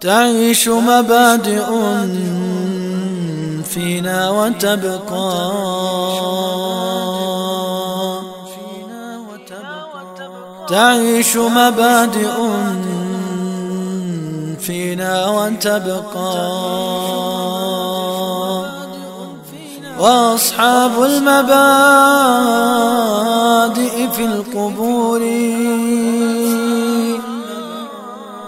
تعيش مبادئ فينا وتبقى. تعيش مبادئ فينا وتبقى. وأصحاب المبادئ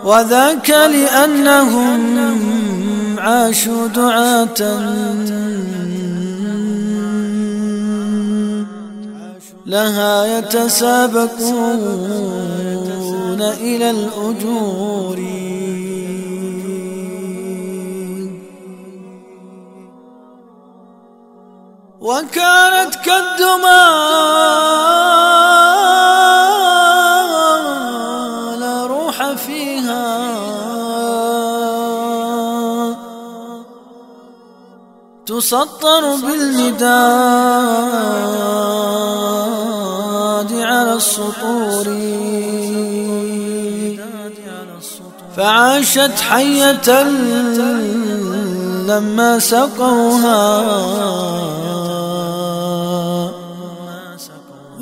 وذاك لأنهم عاشوا دعاة. لها يتسابقون إلى الأجور. وكانت كالدماء فيها. تسطر بالمداد على السطور. فعاشت حية لما سقوها.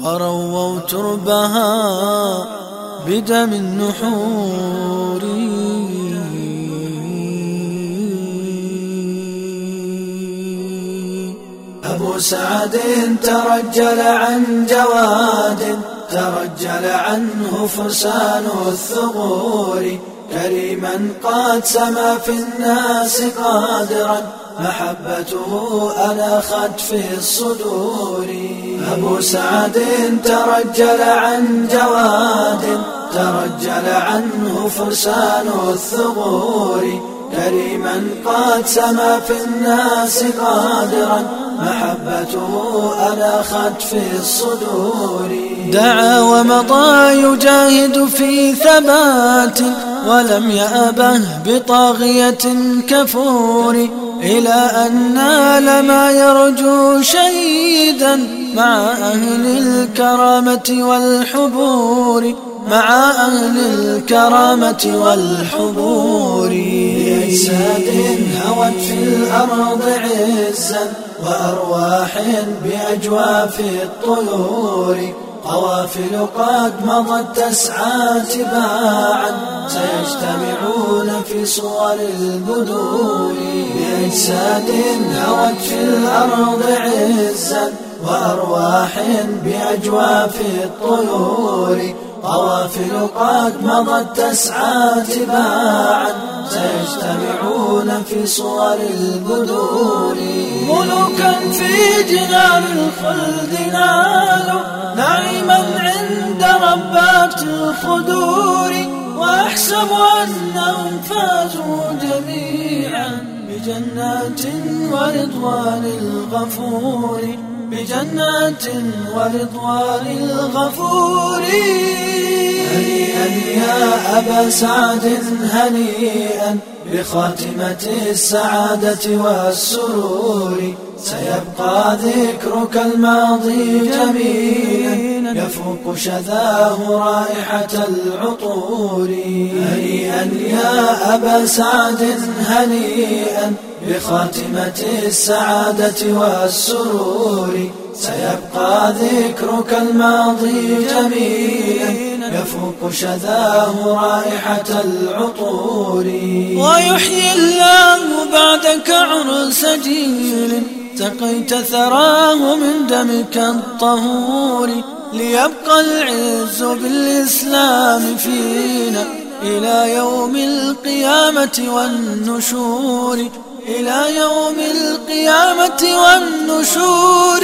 ورووا تربها. بدم النحور. أبو سعد ترجل عن جواد ترجل عنه فرسان الثغور. كريما قد سما في الناس قادرا محبته أنخت في الصدور. أبو سعد ترجل عن جواد ترجل عنه فرسان الثغور. كريما قد سما في الناس قادرا محبته أنخت في الصدور. دعا ومضى يجاهد في ثبات ولم يأبه بطاغية كفور. إلى أن نال ما يرجو شهيدا مع أهل الكرامة والحبور مع أهل الكرامة والحبور. بأجساد هوت في الأرض عزا وأرواح بأجواف الطيور. قوافل قد مضت تسعى تباعا. سيجتمعون في صور البدور. بأجساد هوت في الأرض عزا وأرواح بأجواف الطيور. قوافل قد مضت تسعى تباعا سيجتمعون في صور البدور. ملوكا في جنان الخلد نالوا نعيما عند ربات الخدور. وأحسب أنهم فازوا جميعا بجنات ورضوان الغفور. بجنات ورضوان الغفور. هنيئا يا أبا سعد هنيئا بخاتمة السعادة والسرور. سيبقى ذكرك الماضي جميلا. يفوق شذاه رائحة العطور. هنيئا يا أبا سعد هنيئا بخاتمة السعادة والسرور. سيبقى ذكرك الماضي جميلا. يفوق شذاه رائحة العطور. ويحيي الله بعدك عرس جيل. سقيت ثراه من دمك الطهور ليبقى العز بالإسلام فينا إلى يوم القيامة والنشور إلى يوم القيامة والنشور.